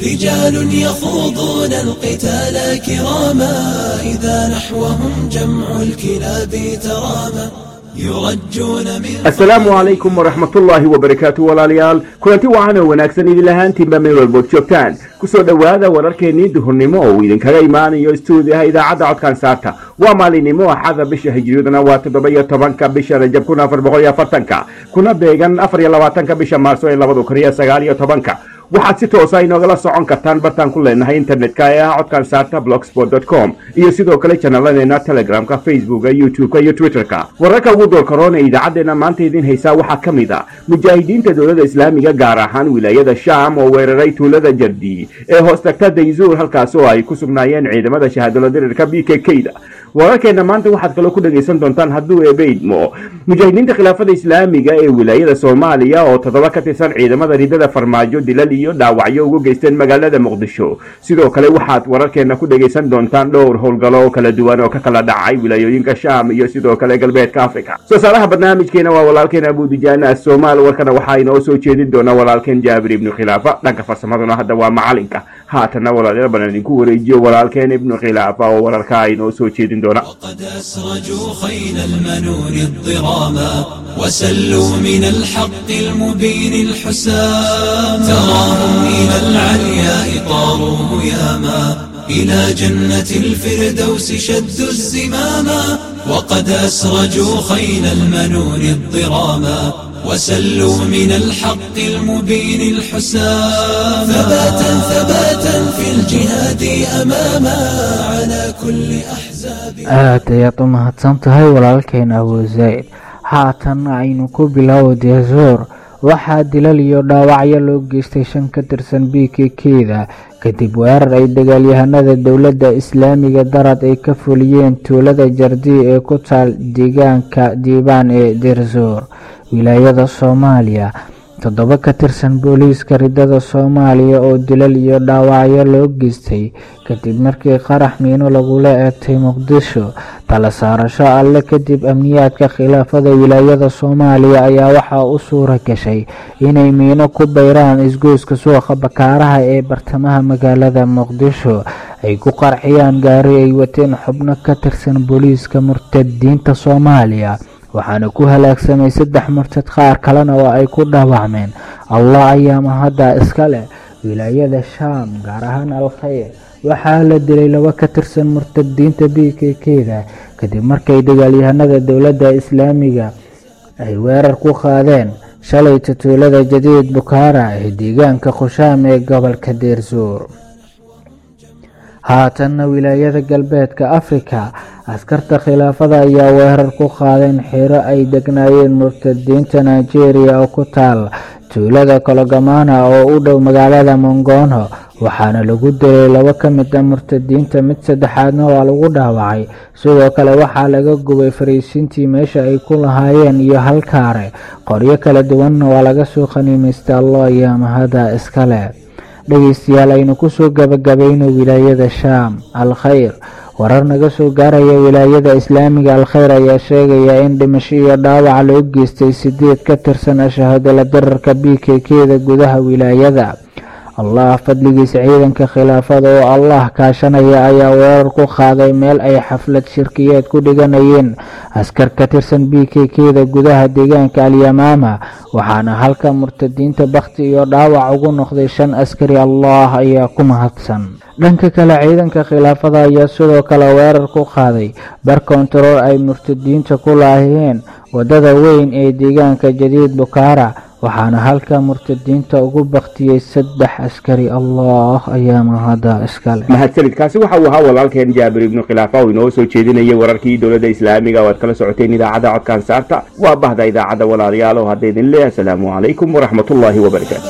رجال يخوضون القتال كراما إذا نحوهم جمع الكلاب تراما يرجون من asalaamu calaykum waraxmatullaahi wabarakaatu walaalayaal kulanti wacan oo wanaagsan idin lahaantiinba meel walbood joogtaan kusoo dhowaada wararkeennii duhurnimo oo uu idinkaga imaanayo stuudiyaha idaacadda codkan saarta waa maalinimo axada bisha hijriyaduna waa toddoba iyo tobanka bisha rajab kun afar boqol iyo afartanka kuna beegan afar iyo labaatanka bisha maarso ee labada kun iyo sagaal iyo tobanka waxaad si toosa inoogala socon kartaan bartaan ku leenahay internetka ee ah codkan saarta blogsport com iyo sidoo kale janaaladeena telegramka facebooka youtubeka iyo twitterka. Wararka ugu doorkaroona idaacaddeena maanta idiin haysaa waxaa ka mid a mujaahidiinta dowladda islaamiga gaar ahaan wilaayada shaam oo weeraray tuulada jardi ee hoos tagta dayzuur halkaas oo ay ku sugnaayeen ciidamada shahaadalo dirirka b k k wararkeena maanta waxaad kaloo ku dhegaysan doontaan hadduu eebeydmo mujaahidiinta khilaafada islaamiga ee wilaayada soomaaliya oo toddoba ka tirsan ciidamada ridada farmaajo dilal iyo dhaawacyo ugu geysteen magaalada muqdisho. Sidoo kale waxaad wararkeena ku dhegaysan doontaan dhowr howlgalo oo kala duwan oo ka kala dhacay wilaayooyinka shaam iyo sidoo kale galbeedka africa soo saaraha barnaamijkeena waa walaalkeen abuudijaana somaal warkana waxaa inoo soo jeedin doona walaalkeen jaabir ibnu khilaafa. Dhanka farsamaduna hadda waa macalinka walaalayaal baan idinku wareejiyo walaalkeen ibnu khilaafa oo wararkaa inoo soo jeedin doona وقد أسرجوا خيل المنون الضراما وسلوا من الحق المبين الحسام. تراهم إلى العلياء طاروا هياما إلى جنة الفردوس شدوا الزماما. وقد أسرجوا خيل المنون الضراما وسلوا من الحق المبين الحسام ثباتا ثباتا في الجهاد أماما على كل أحزاب aad ayaad u mahadsan tahay walaalkeen abu zayd haatan aynu ku bilowo deesoor waxaa dilal iyo dhaawacyo loo geystay shan ka tirsan b k kda kadib weerar ay dagaalyahanada dowladda islaamiga darad ay ka fuliyeen tuulada jardi ee ku taal deegaanka diibaan ee deersoor wilaayada soomaaliya. Toddoba ka tirsan booliiska ridada soomaaliya oo dilal iyo dhaawacyo loo geystay kadib markii qarax miino lagula eegtay muqdisho tala saarasho alle kadib amniyaadka khilaafada wilaayada soomaaliya ayaa waxaa u suura gashay inay miino ku bayraan isgoyska suuqa bakaaraha ee bartamaha magaalada muqdisho. Ay ku qarxiyaan gaari ay wateen xubno ka tirsan booliiska murtadiinta soomaaliya waxaana ku halaagsamay saddex murtad qaar kalena oo ay ku dhaawacmeen allah ayaa mahadda iska leh wilaayada shaam gaar ahaan alkhayr. Waxaa la dilay laba ka tirsan murtadiinta b k kda. Kadib markay dagaalyahanada dowladda islaamiga ay weerar ku qaadeen shalayta tuulada jadiid bukaara ee deegaanka khushaam ee gobolka deersuur haatanna wilaayada galbeedka afrika askarta khilaafada ayaa weerar ku qaadeen xiro ay degnaayeen murtadiinta nigeria oo ku taal tuulada kologamaana oo u dhow magaalada mongono waxaana lagu dilay labo ka mid a murtadiinta mid saddexaadna waa lagu dhaawacay. Sidoo kale waxaa laga gubay fariisintii meesha ay ku lahaayeen iyo halkaare qoryo kala duwanna waa laga soo qaniimaystay allah ayaa mahada iskale. Dhegeystayaal aynu ku soo gabagabayno wilaayada shaam alkhayr warar naga soo gaaraya wilaayada islaamiga alkhayr ayaa sheegaya in dhimasho iyo dhaawac loo geystay sideed ka tirsan ashahaadala dararka b k kda gudaha wilaayada. Allah fadligiisa ciidanka khilaafada oo allah kaashanaya ayaa weerar ku qaaday meel ay xaflad shirkiyeed ku dhiganayeen. Askar ka tirsan b k kda gudaha deegaanka alyamaama waxaana halka murtadiinta bakhti iyo dhaawac ugu noqday shan askari allah ayaa ku mahadsan dhanka kale ciidanka khilaafada ayaa sidoo kale weerar ku qaaday bar kontarool ay murtadiinta ku laahiyeen waddada weyn ee deegaanka jadiid bukaara waxaana halka murtadiinta ugu baktiyey saddex askari. Allah ayaa mahada iskale. Mahadsanidkaasi waxa uu ahaa walaalkeen jaabir ibnu khilaafa oo inoo soo jeedinayay wararkii dowladda islaamiga. Oo aad kala socoteen idaacadda codkaan saarta. Waa bahda idaacadda walaalayaal oo hadda idin leeyahay. Asalaamu calaykum waraxmatullaahi wabarakaatu